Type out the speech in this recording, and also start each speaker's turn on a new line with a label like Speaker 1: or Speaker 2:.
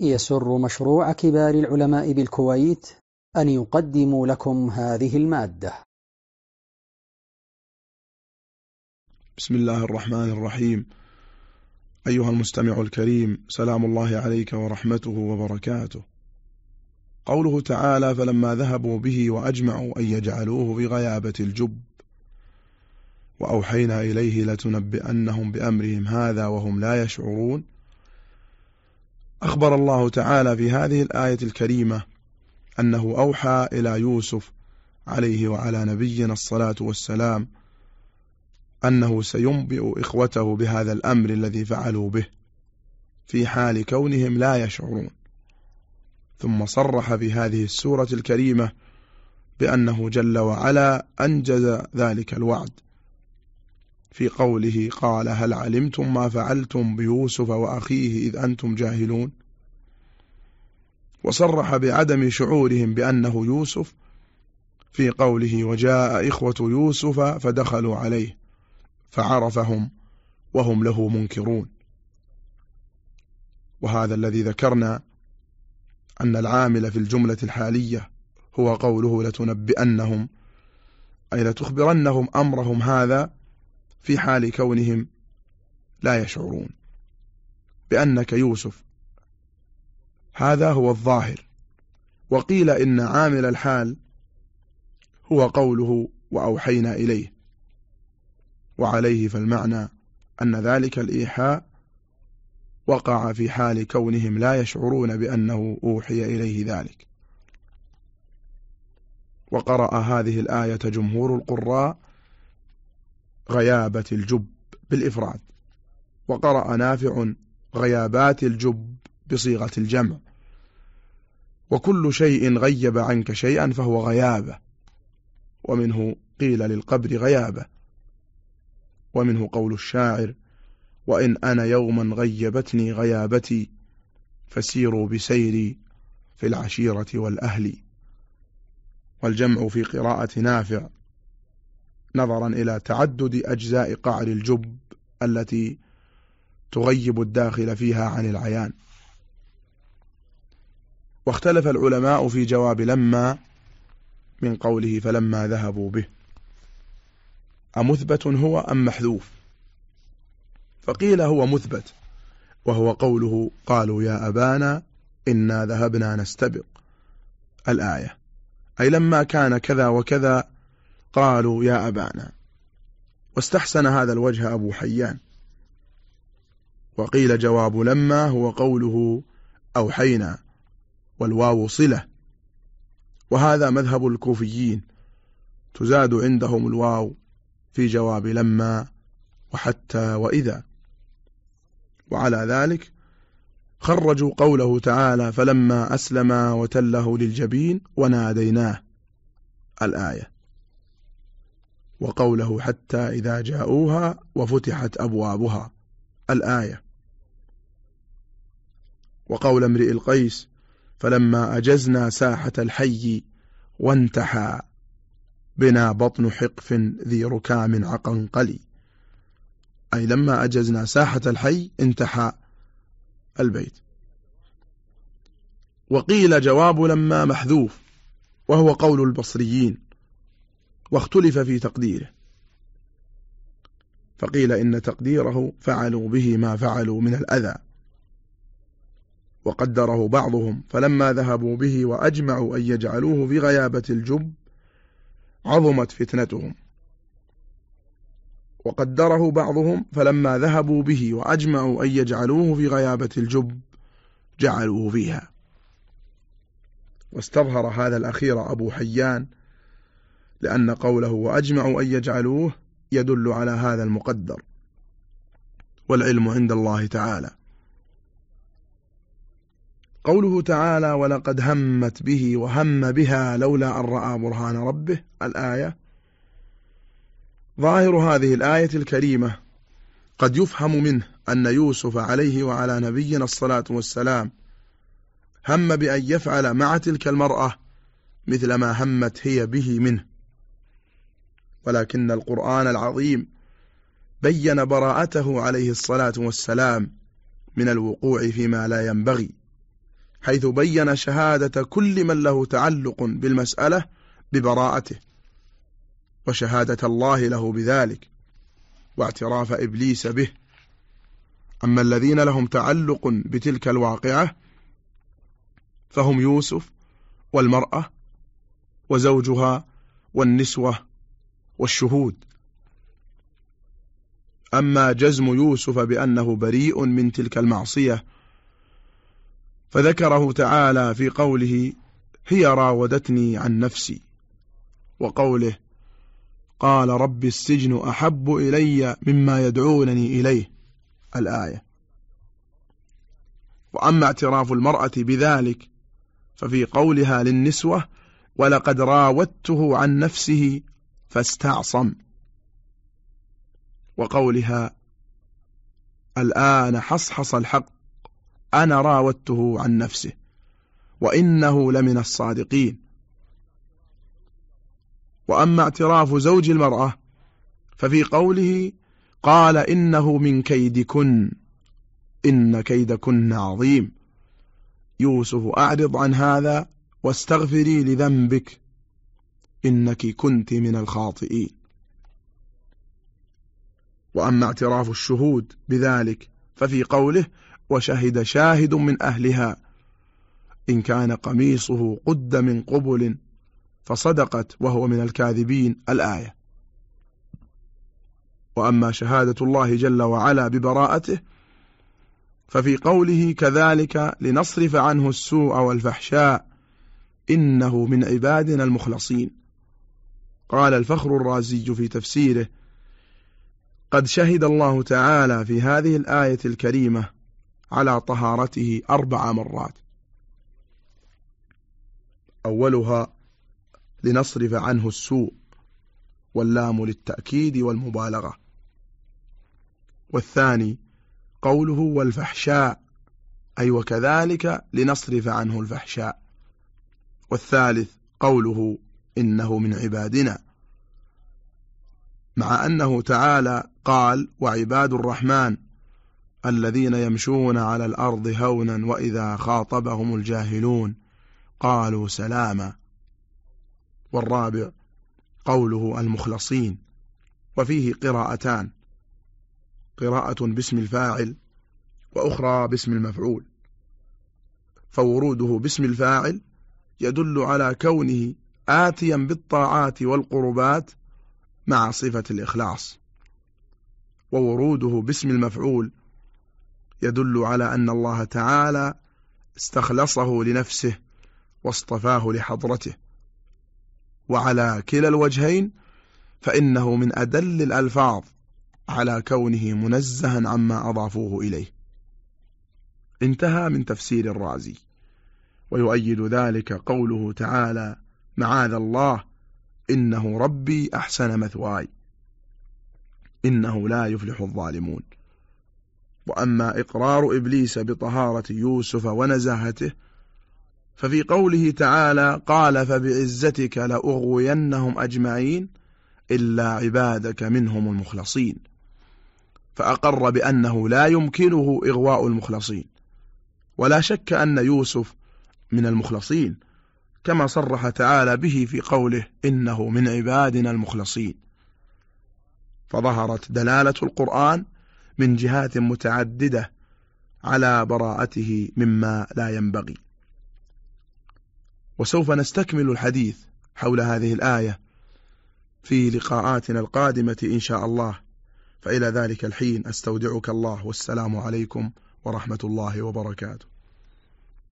Speaker 1: يسر مشروع كبار العلماء بالكويت أن يقدم لكم هذه المادة.
Speaker 2: بسم الله الرحمن الرحيم. أيها المستمع الكريم سلام الله عليك ورحمته وبركاته. قوله تعالى فلما ذهبوا به وأجمعوا أن يجعلوه بغيابة الجب وأوحينا إليه لتنبئنهم بأمرهم هذا وهم لا يشعرون أخبر الله تعالى في هذه الآية الكريمة أنه أوحى إلى يوسف عليه وعلى نبينا الصلاة والسلام أنه سينبئ إخوته بهذا الأمر الذي فعلوا به في حال كونهم لا يشعرون. ثم صرح في هذه السورة الكريمة بأنه جل وعلا أنجز ذلك الوعد. في قوله قال هل علمتم ما فعلتم بيوسف وأخيه إذ أنتم جاهلون؟ وصرح بعدم شعورهم بأنه يوسف في قوله وجاء إخوة يوسف فدخلوا عليه فعرفهم وهم له منكرون. وهذا الذي ذكرنا أن العامل في الجملة الحالية هو قوله لتنبئنهم أي لتخبرنهم أمرهم هذا في حال كونهم لا يشعرون بأنك يوسف. هذا هو الظاهر. وقيل إن عامل الحال هو قوله وأوحينا إليه. وعليه فالمعنى أن ذلك الإيحاء وقع في حال كونهم لا يشعرون بأنه أوحي إليه ذلك. وقرأ هذه الآية جمهور القراء غيابة الجب بالإفراد. وقرأ نافع غيابات الجب بصيغة الجمع. وكل شيء غيب عنك شيئا فهو غيابة. ومنه قيل للقبر غيابة. ومنه قول الشاعر وإن أنا يوما غيبتني غيابتي فسيروا بسيري في العشيرة والأهل. والجمع في قراءة نافع نظرا إلى تعدد أجزاء قعر الجب التي تغيب الداخل فيها عن العيان. واختلف العلماء في جواب لما من قوله فلما ذهبوا به. أمثبت هو أم محذوف؟ فقيل هو مثبت وهو قوله قالوا يا أبانا إنا ذهبنا نستبق الآية. أي لما كان كذا وكذا قالوا يا أبانا. واستحسن هذا الوجه أبو حيان. وقيل جواب لما هو قوله أوحينا والواو صلة. وهذا مذهب الكوفيين. تزاد عندهم الواو في جواب لما وحتى وإذا. وعلى ذلك خرجوا قوله تعالى فلما أسلم وتله للجبين وناديناه. الآية. وقوله حتى إذا جاءوها وفتحت أبوابها. الآية. وقول امرئ القيس فلما أجزنا ساحة الحي وانتحى بنا بطن حقف ذي ركام عقنقلي. أي لما أجزنا ساحة الحي انتحى البيت. وقيل جواب لما محذوف وهو قول البصريين. واختلف في تقديره. فقيل إن تقديره فعلوا به ما فعلوا من الأذى وقدره بعضهم فلما ذهبوا به وأجمعوا أن يجعلوه في غيابة الجب عظمت فتنتهم. وقدره بعضهم فلما ذهبوا به وأجمعوا أن يجعلوه في غيابة الجب جعلوه فيها. واستظهر هذا الأخير أبو حيان لأن قوله وأجمعوا أن يجعلوه يدل على هذا المقدر والعلم عند الله تعالى. قوله تعالى ولقد همت به وهم بها لولا أن رأى برهان ربه الآية. ظاهر هذه الآية الكريمة قد يفهم منه أن يوسف عليه وعلى نبينا الصلاة والسلام هم بأن يفعل مع تلك المرأة مثل ما همت هي به منه. ولكن القرآن العظيم بين براءته عليه الصلاة والسلام من الوقوع فيما لا ينبغي حيث بين شهادة كل من له تعلق بالمسألة ببراءته وشهادة الله له بذلك واعتراف إبليس به. أما الذين لهم تعلق بتلك الواقعة فهم يوسف والمرأة وزوجها والنسوة والشهود. أما جزم يوسف بأنه بريء من تلك المعصية فذكره تعالى في قوله هي راودتني عن نفسي وقوله قال رب السجن أحب إلي مما يدعونني إليه الآية. وأما اعتراف المرأة بذلك ففي قولها للنسوة ولقد راودته عن نفسه فاستعصم. وقولها الآن حصحص الحق أنا راودته عن نفسه وإنه لمن الصادقين. وأما اعتراف زوج المرأة ففي قوله قال إنه من كيدكن إن كيدكن عظيم. يوسف أعرض عن هذا واستغفري لذنبك. إنك كنت من الخاطئين. وأما اعتراف الشهود بذلك ففي قوله وشهد شاهد من أهلها. إن كان قميصه قد من قبل فصدقت وهو من الكاذبين الآية. وأما شهادة الله جل وعلا ببراءته ففي قوله كذلك لنصرف عنه السوء والفحشاء إنه من عبادنا المخلصين. قال الفخر الرازي في تفسيره قد شهد الله تعالى في هذه الآية الكريمة على طهارته أربع مرات. أولها لنصرف عنه السوء واللام للتأكيد والمبالغة. والثاني قوله والفحشاء أي وكذلك لنصرف عنه الفحشاء. والثالث قوله إنه من عبادنا. مع أنه تعالى قال وعباد الرحمن الذين يمشون على الأرض هونا وإذا خاطبهم الجاهلون قالوا سلاما. والرابع قوله المخلصين. وفيه قراءتان قراءة باسم الفاعل وأخرى باسم المفعول. فوروده باسم الفاعل يدل على كونه آتيا بالطاعات والقربات مع صفة الإخلاص ووروده باسم المفعول يدل على أن الله تعالى استخلصه لنفسه واصطفاه لحضرته. وعلى كلا الوجهين فإنه من أدل الألفاظ على كونه منزها عما أضافوه إليه. انتهى من تفسير الرازي ويؤيد ذلك قوله تعالى معاذ الله إنه ربي أحسن مثواي إنه لا يفلح الظالمون. وأما إقرار إبليس بطهارة يوسف ونزاهته ففي قوله تعالى قال فبعزتك لأغوينهم أجمعين إلا عبادك منهم المخلصين فأقر بأنه لا يمكنه إغواء المخلصين. ولا شك أن يوسف من المخلصين. كما صرح تعالى به في قوله إنه من عبادنا المخلصين. فظهرت دلالة القرآن من جهات متعددة على براءته مما لا ينبغي. وسوف نستكمل الحديث حول هذه الآية في لقاءاتنا القادمة إن شاء الله. فإلى ذلك الحين أستودعك الله والسلام عليكم ورحمة الله وبركاته.